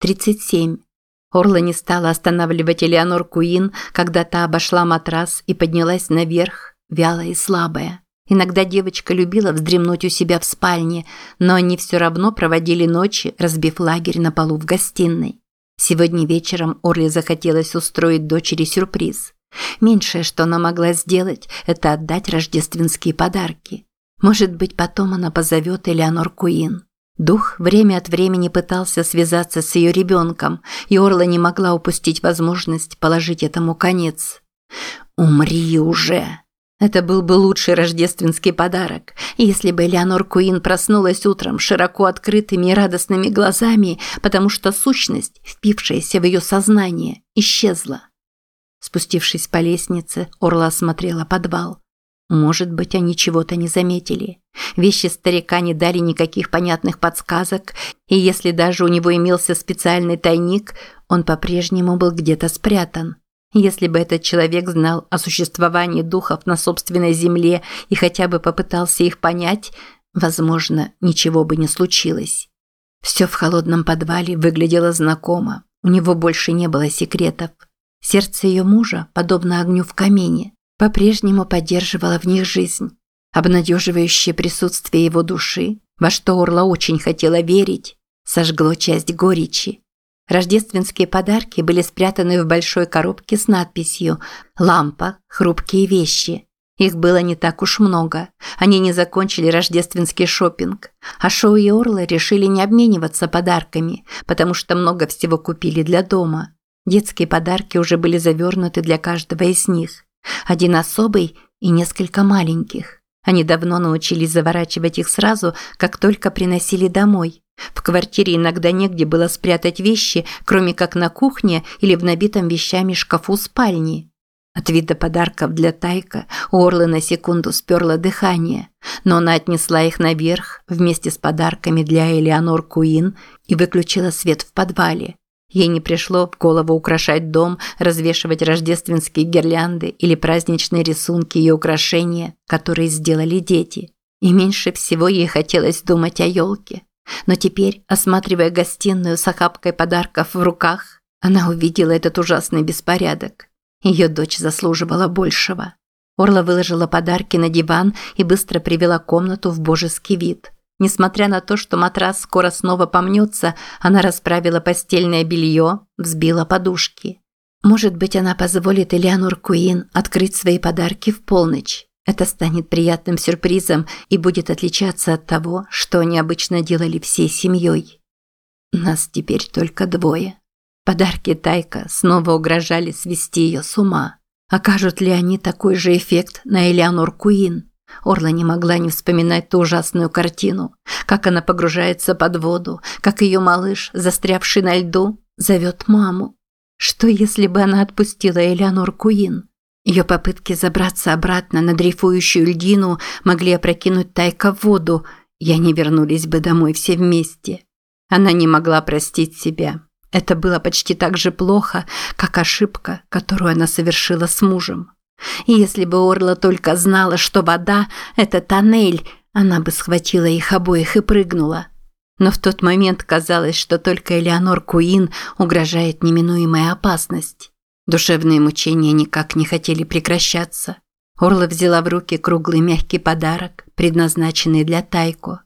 37. Орла не стала останавливать Элеонор Куин, когда та обошла матрас и поднялась наверх, вялая и слабая. Иногда девочка любила вздремнуть у себя в спальне, но они все равно проводили ночи, разбив лагерь на полу в гостиной. Сегодня вечером Орле захотелось устроить дочери сюрприз. Меньшее, что она могла сделать, это отдать рождественские подарки. Может быть, потом она позовет Элеонор Куин. Дух время от времени пытался связаться с ее ребенком, и Орла не могла упустить возможность положить этому конец. «Умри уже!» Это был бы лучший рождественский подарок, если бы Элеонор Куин проснулась утром широко открытыми и радостными глазами, потому что сущность, впившаяся в ее сознание, исчезла. Спустившись по лестнице, Орла осмотрела подвал. Может быть, они чего-то не заметили. Вещи старика не дали никаких понятных подсказок, и если даже у него имелся специальный тайник, он по-прежнему был где-то спрятан. Если бы этот человек знал о существовании духов на собственной земле и хотя бы попытался их понять, возможно, ничего бы не случилось. Все в холодном подвале выглядело знакомо. У него больше не было секретов. Сердце ее мужа, подобно огню в камине, по-прежнему поддерживало в них жизнь. Обнадеживающее присутствие его души, во что Орла очень хотела верить, сожгло часть горечи. Рождественские подарки были спрятаны в большой коробке с надписью «Лампа. Хрупкие вещи». Их было не так уж много. Они не закончили рождественский шопинг. А Шоу и Орла решили не обмениваться подарками, потому что много всего купили для дома. Детские подарки уже были завернуты для каждого из них. Один особый и несколько маленьких. Они давно научились заворачивать их сразу, как только приносили домой. В квартире иногда негде было спрятать вещи, кроме как на кухне или в набитом вещами шкафу спальни. От вида подарков для Тайка у Орлы на секунду сперло дыхание, но она отнесла их наверх вместе с подарками для Элеонор Куин и выключила свет в подвале. Ей не пришло в голову украшать дом, развешивать рождественские гирлянды или праздничные рисунки и украшения, которые сделали дети. И меньше всего ей хотелось думать о елке. Но теперь, осматривая гостиную с охапкой подарков в руках, она увидела этот ужасный беспорядок. Ее дочь заслуживала большего. Орла выложила подарки на диван и быстро привела комнату в божеский вид. Несмотря на то, что матрас скоро снова помнется, она расправила постельное белье, взбила подушки. Может быть, она позволит Элеонор Куин открыть свои подарки в полночь. Это станет приятным сюрпризом и будет отличаться от того, что они обычно делали всей семьей. Нас теперь только двое. Подарки Тайка снова угрожали свести ее с ума. Окажут ли они такой же эффект на Элеонор Куин? Орла не могла не вспоминать ту ужасную картину, как она погружается под воду, как ее малыш, застрявший на льду, зовет маму. Что если бы она отпустила Элеонор Куин? Ее попытки забраться обратно на дрейфующую льдину могли опрокинуть Тайка в воду, и они вернулись бы домой все вместе. Она не могла простить себя. Это было почти так же плохо, как ошибка, которую она совершила с мужем. Если бы Орла только знала, что вода – это тоннель, она бы схватила их обоих и прыгнула. Но в тот момент казалось, что только Элеонор Куин угрожает неминуемая опасность. Душевные мучения никак не хотели прекращаться. Орла взяла в руки круглый мягкий подарок, предназначенный для Тайко.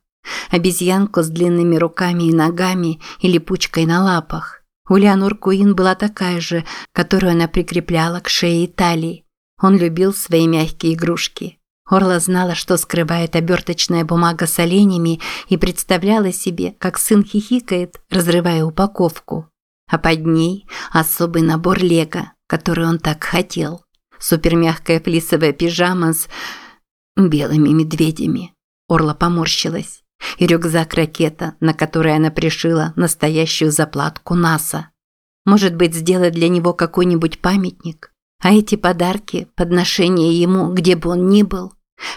Обезьянку с длинными руками и ногами и липучкой на лапах. У Леонор Куин была такая же, которую она прикрепляла к шее и талии. Он любил свои мягкие игрушки. Орла знала, что скрывает оберточная бумага с оленями и представляла себе, как сын хихикает, разрывая упаковку. А под ней особый набор лего, который он так хотел. Супермягкая флисовая пижама с белыми медведями. Орла поморщилась. И рюкзак-ракета, на который она пришила настоящую заплатку НАСА. Может быть, сделать для него какой-нибудь памятник? А эти подарки, подношения ему, где бы он ни был,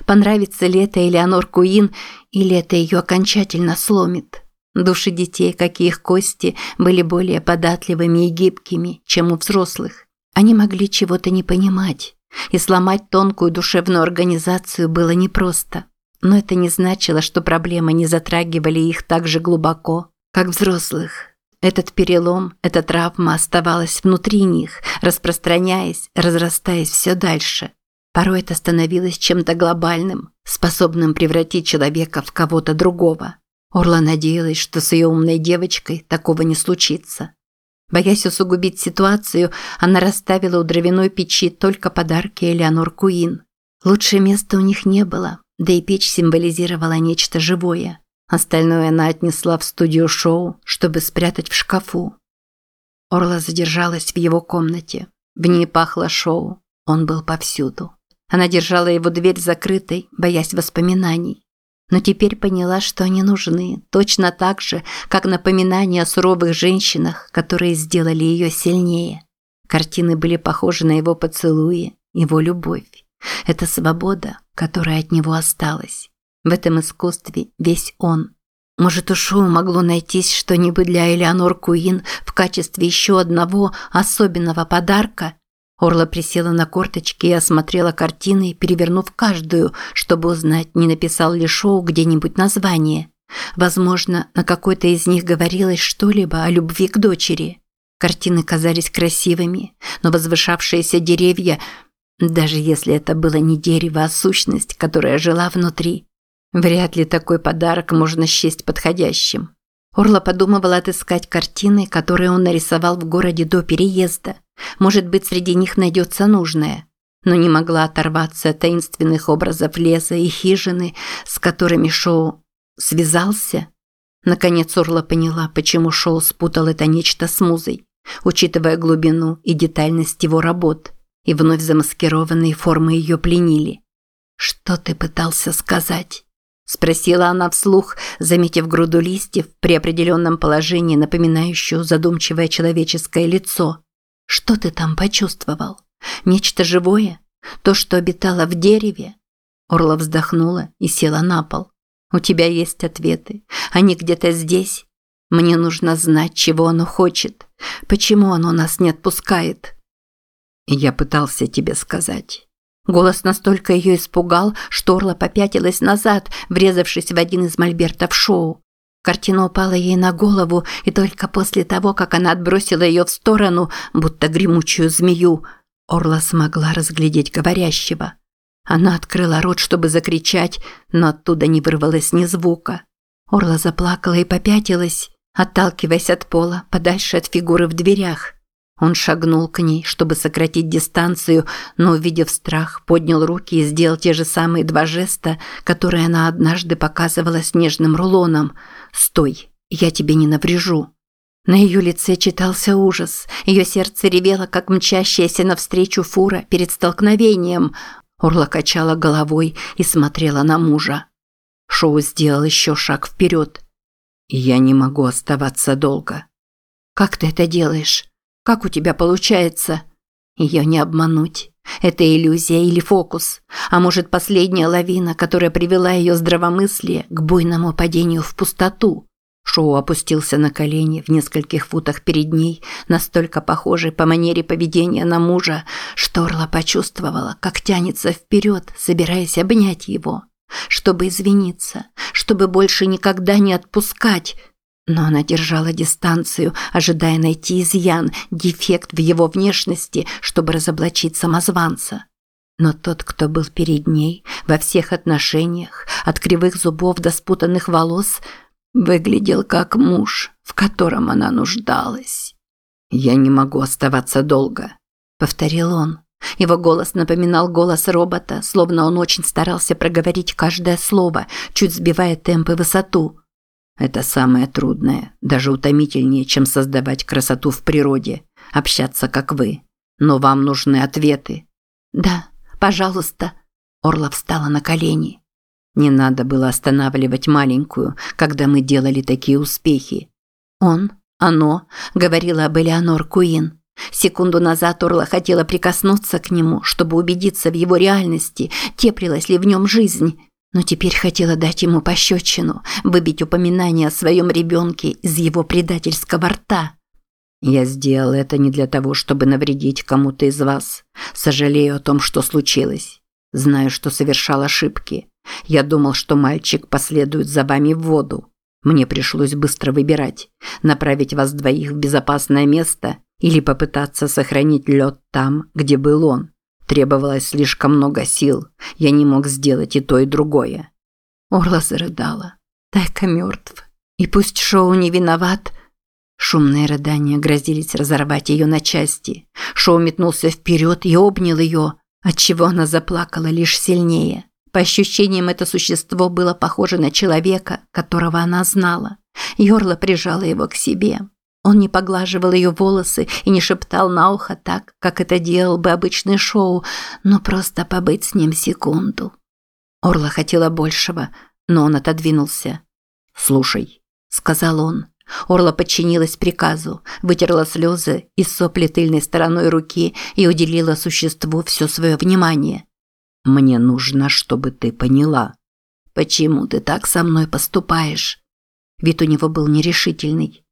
понравится ли это Элеонор Куин, или это ее окончательно сломит? Души детей, как и их кости, были более податливыми и гибкими, чем у взрослых. Они могли чего-то не понимать, и сломать тонкую душевную организацию было непросто. Но это не значило, что проблемы не затрагивали их так же глубоко, как взрослых. Этот перелом, эта травма оставалась внутри них, распространяясь, разрастаясь все дальше. Порой это становилось чем-то глобальным, способным превратить человека в кого-то другого. Орла надеялась, что с ее умной девочкой такого не случится. Боясь усугубить ситуацию, она расставила у дровяной печи только подарки Элеонор Куин. Лучшее места у них не было, да и печь символизировала нечто живое. Остальное она отнесла в студию шоу, чтобы спрятать в шкафу. Орла задержалась в его комнате. В ней пахло шоу. Он был повсюду. Она держала его дверь закрытой, боясь воспоминаний. Но теперь поняла, что они нужны, точно так же, как напоминания о суровых женщинах, которые сделали ее сильнее. Картины были похожи на его поцелуи, его любовь. Это свобода, которая от него осталась. В этом искусстве весь он. Может, у Шоу могло найтись что-нибудь для Элеонор Куин в качестве еще одного особенного подарка? Орла присела на корточки и осмотрела картины, перевернув каждую, чтобы узнать, не написал ли Шоу где-нибудь название. Возможно, на какой-то из них говорилось что-либо о любви к дочери. Картины казались красивыми, но возвышавшиеся деревья, даже если это было не дерево, а сущность, которая жила внутри, Вряд ли такой подарок можно счесть подходящим. Орла подумывала отыскать картины, которые он нарисовал в городе до переезда. Может быть, среди них найдется нужное. Но не могла оторваться от таинственных образов леса и хижины, с которыми Шоу связался. Наконец Орла поняла, почему Шоу спутал это нечто с музой, учитывая глубину и детальность его работ, и вновь замаскированные формы ее пленили. «Что ты пытался сказать?» Спросила она вслух, заметив груду листьев при определенном положении, напоминающую задумчивое человеческое лицо. «Что ты там почувствовал? Нечто живое? То, что обитало в дереве?» Орла вздохнула и села на пол. «У тебя есть ответы. Они где-то здесь. Мне нужно знать, чего оно хочет. Почему оно нас не отпускает?» «Я пытался тебе сказать». Голос настолько ее испугал, что Орла попятилась назад, врезавшись в один из мольбертов шоу. Картина упала ей на голову, и только после того, как она отбросила ее в сторону, будто гремучую змею, Орла смогла разглядеть говорящего. Она открыла рот, чтобы закричать, но оттуда не вырвалось ни звука. Орла заплакала и попятилась, отталкиваясь от пола, подальше от фигуры в дверях. Он шагнул к ней, чтобы сократить дистанцию, но, увидев страх, поднял руки и сделал те же самые два жеста, которые она однажды показывала снежным рулоном. «Стой, я тебе не наврежу». На ее лице читался ужас. Ее сердце ревело, как мчащаяся навстречу фура перед столкновением. Орла качала головой и смотрела на мужа. Шоу сделал еще шаг вперед. «Я не могу оставаться долго». «Как ты это делаешь?» Как у тебя получается? Ее не обмануть. Это иллюзия или фокус, а может последняя лавина, которая привела ее здравомыслие к буйному падению в пустоту. Шоу опустился на колени в нескольких футах перед ней, настолько похожий по манере поведения на мужа, что Орла почувствовала, как тянется вперед, собираясь обнять его, чтобы извиниться, чтобы больше никогда не отпускать, но она держала дистанцию, ожидая найти изъян, дефект в его внешности, чтобы разоблачить самозванца. Но тот, кто был перед ней, во всех отношениях, от кривых зубов до спутанных волос, выглядел как муж, в котором она нуждалась. «Я не могу оставаться долго», — повторил он. Его голос напоминал голос робота, словно он очень старался проговорить каждое слово, чуть сбивая темп и высоту. Это самое трудное, даже утомительнее, чем создавать красоту в природе, общаться как вы. Но вам нужны ответы. Да, пожалуйста. Орла встала на колени. Не надо было останавливать маленькую, когда мы делали такие успехи. Он, оно, говорила об Элеонор Куин. Секунду назад Орла хотела прикоснуться к нему, чтобы убедиться в его реальности, теплилась ли в нем жизнь но теперь хотела дать ему пощечину, выбить упоминание о своем ребенке из его предательского рта. «Я сделал это не для того, чтобы навредить кому-то из вас. Сожалею о том, что случилось. Знаю, что совершал ошибки. Я думал, что мальчик последует за вами в воду. Мне пришлось быстро выбирать, направить вас двоих в безопасное место или попытаться сохранить лед там, где был он. Требовалось слишком много сил, я не мог сделать и то, и другое. Орла зарыдала. Тайка мертв. И пусть Шоу не виноват, Шумные рыдания грозились разорвать ее на части. Шоу метнулся вперед и обнял ее, отчего она заплакала лишь сильнее. По ощущениям, это существо было похоже на человека, которого она знала. Йорла прижала его к себе. Он не поглаживал ее волосы и не шептал на ухо так, как это делал бы обычный шоу, но просто побыть с ним секунду. Орла хотела большего, но он отодвинулся. «Слушай», – сказал он. Орла подчинилась приказу, вытерла слезы из сопли тыльной стороной руки и уделила существу все свое внимание. «Мне нужно, чтобы ты поняла. Почему ты так со мной поступаешь?» Вид у него был нерешительный.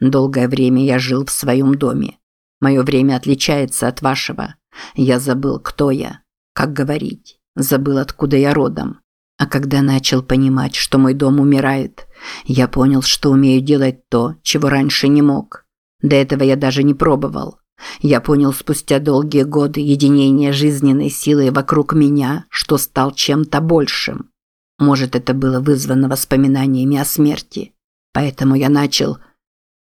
«Долгое время я жил в своем доме. Мое время отличается от вашего. Я забыл, кто я, как говорить, забыл, откуда я родом. А когда начал понимать, что мой дом умирает, я понял, что умею делать то, чего раньше не мог. До этого я даже не пробовал. Я понял спустя долгие годы единения жизненной силой вокруг меня, что стал чем-то большим. Может, это было вызвано воспоминаниями о смерти. Поэтому я начал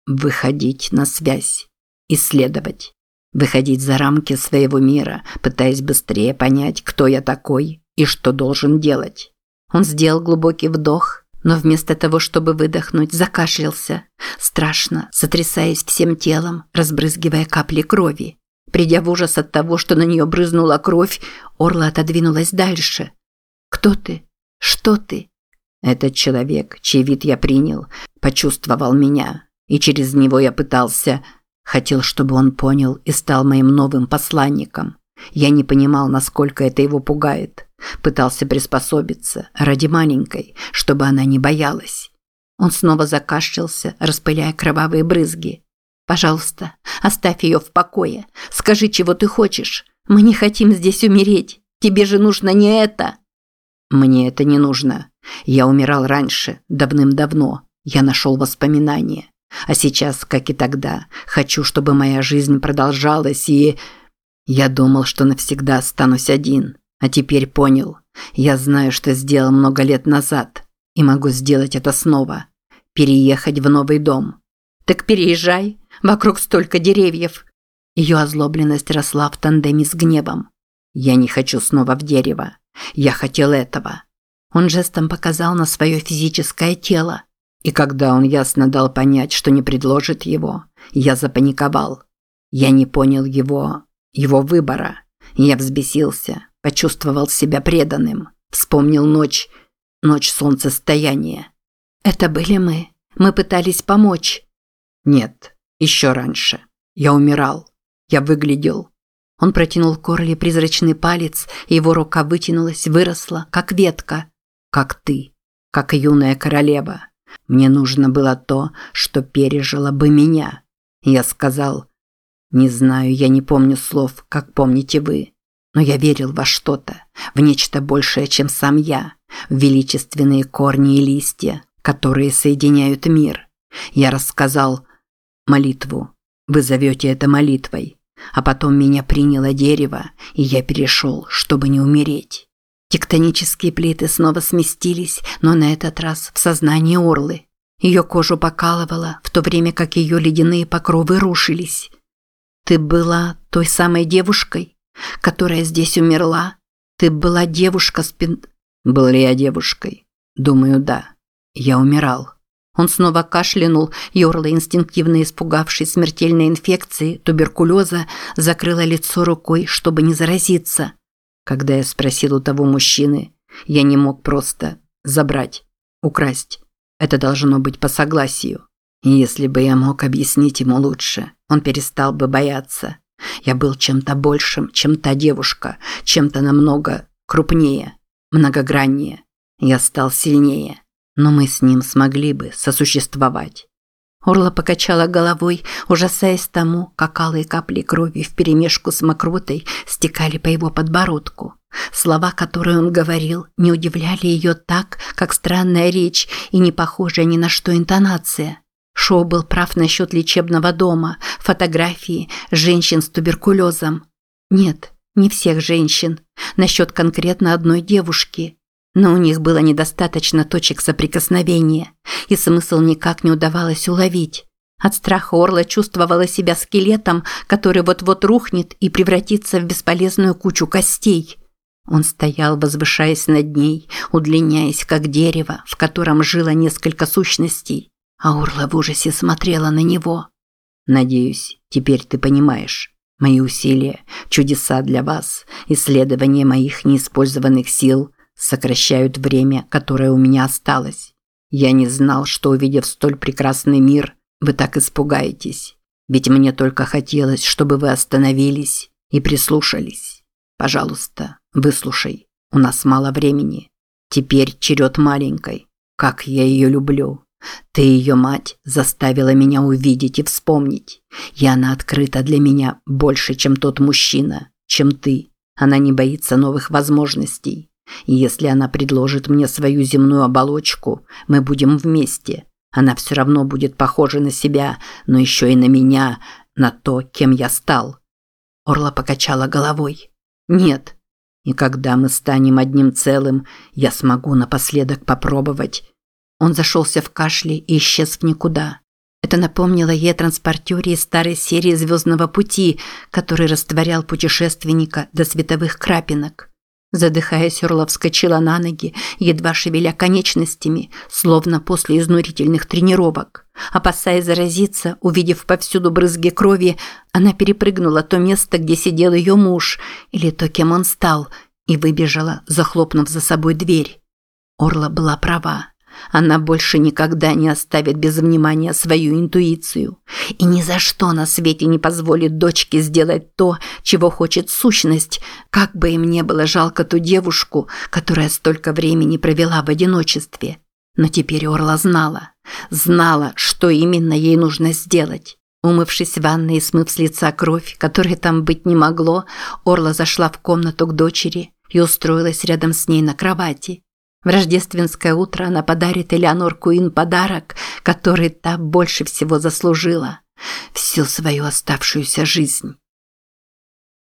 выходить на связь, исследовать, выходить за рамки своего мира, пытаясь быстрее понять, кто я такой и что должен делать. Он сделал глубокий вдох, но вместо того, чтобы выдохнуть, закашлялся, страшно, сотрясаясь всем телом, разбрызгивая капли крови. Придя в ужас от того, что на нее брызнула кровь, Орла отодвинулась дальше. «Кто ты? Что ты?» Этот человек, чей вид я принял, почувствовал меня, и через него я пытался... Хотел, чтобы он понял и стал моим новым посланником. Я не понимал, насколько это его пугает. Пытался приспособиться ради маленькой, чтобы она не боялась. Он снова закашлялся, распыляя кровавые брызги. «Пожалуйста, оставь ее в покое. Скажи, чего ты хочешь. Мы не хотим здесь умереть. Тебе же нужно не это». «Мне это не нужно. Я умирал раньше, давным-давно. Я нашел воспоминания. А сейчас, как и тогда, хочу, чтобы моя жизнь продолжалась и...» Я думал, что навсегда останусь один. А теперь понял. Я знаю, что сделал много лет назад. И могу сделать это снова. Переехать в новый дом. Так переезжай. Вокруг столько деревьев. Ее озлобленность росла в тандеме с гневом. Я не хочу снова в дерево. Я хотел этого. Он жестом показал на свое физическое тело. И когда он ясно дал понять, что не предложит его, я запаниковал. Я не понял его... его выбора. Я взбесился, Почувствовал себя преданным. Вспомнил ночь, ночь солнцестояния. Это были мы. Мы пытались помочь. Нет, еще раньше. Я умирал. Я выглядел. Он протянул Корли призрачный палец, его рука вытянулась, выросла, как ветка. Как ты. Как юная королева. Мне нужно было то, что пережило бы меня. Я сказал, не знаю, я не помню слов, как помните вы. Но я верил во что-то, в нечто большее, чем сам я, в величественные корни и листья, которые соединяют мир. Я рассказал молитву. Вы зовете это молитвой. А потом меня приняло дерево, и я перешел, чтобы не умереть. Тектонические плиты снова сместились, но на этот раз в сознании Орлы. Ее кожу покалывало, в то время как ее ледяные покровы рушились. «Ты была той самой девушкой?» которая здесь умерла? Ты была девушка с пин... Был ли я девушкой? Думаю, да. Я умирал. Он снова кашлянул, Йорла, инстинктивно испугавшись смертельной инфекции, туберкулеза, закрыла лицо рукой, чтобы не заразиться. Когда я спросил у того мужчины, я не мог просто забрать, украсть. Это должно быть по согласию. И если бы я мог объяснить ему лучше, он перестал бы бояться. Я был чем-то большим, чем та девушка, чем-то намного крупнее, многограннее. Я стал сильнее, но мы с ним смогли бы сосуществовать. Орла покачала головой, ужасаясь тому, как алые капли крови вперемешку с мокротой стекали по его подбородку. Слова, которые он говорил, не удивляли ее так, как странная речь и не похожая ни на что интонация. Шоу был прав насчет лечебного дома, фотографии, женщин с туберкулезом. Нет, не всех женщин. Насчет конкретно одной девушки. Но у них было недостаточно точек соприкосновения, и смысл никак не удавалось уловить. От страха Орла чувствовала себя скелетом, который вот-вот рухнет и превратится в бесполезную кучу костей. Он стоял, возвышаясь над ней, удлиняясь, как дерево, в котором жило несколько сущностей. А Орла в ужасе смотрела на него. «Надеюсь, теперь ты понимаешь. Мои усилия, чудеса для вас, исследование моих неиспользованных сил сокращают время, которое у меня осталось. Я не знал, что, увидев столь прекрасный мир, вы так испугаетесь. Ведь мне только хотелось, чтобы вы остановились и прислушались. Пожалуйста, выслушай. У нас мало времени. Теперь черед маленькой. Как я ее люблю. Ты, ее мать, заставила меня увидеть и вспомнить. И она открыта для меня больше, чем тот мужчина, чем ты. Она не боится новых возможностей. Если она предложит мне свою земную оболочку, мы будем вместе. Она все равно будет похожа на себя, но еще и на меня, на то, кем я стал. Орла покачала головой. Нет. И когда мы станем одним целым, я смогу напоследок попробовать он зашелся в кашле и исчез в никуда. Это напомнило ей о транспортере из старой серии «Звездного пути», который растворял путешественника до световых крапинок. Задыхаясь, Орла вскочила на ноги, едва шевеля конечностями, словно после изнурительных тренировок. Опасаясь заразиться, увидев повсюду брызги крови, она перепрыгнула то место, где сидел ее муж, или то, кем он стал, и выбежала, захлопнув за собой дверь. Орла была права. Она больше никогда не оставит без внимания свою интуицию. И ни за что на свете не позволит дочке сделать то, чего хочет сущность, как бы им не было жалко ту девушку, которая столько времени провела в одиночестве. Но теперь Орла знала. Знала, что именно ей нужно сделать. Умывшись в ванной и смыв с лица кровь, которой там быть не могло, Орла зашла в комнату к дочери и устроилась рядом с ней на кровати. В рождественское утро она подарит Элеонор Куин подарок, который та больше всего заслужила. Всю свою оставшуюся жизнь.